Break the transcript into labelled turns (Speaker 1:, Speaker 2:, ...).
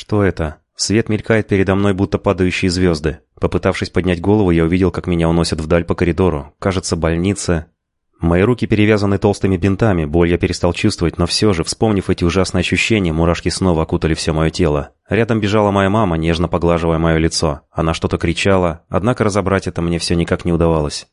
Speaker 1: Что это? Свет мелькает передо мной, будто падающие звезды. Попытавшись поднять голову, я увидел, как меня уносят вдаль по коридору. Кажется, больница. Мои руки перевязаны толстыми бинтами, боль я перестал чувствовать, но все же, вспомнив эти ужасные ощущения, мурашки снова окутали все мое тело. Рядом бежала моя мама, нежно поглаживая мое лицо. Она что-то кричала, однако разобрать это мне все никак не удавалось.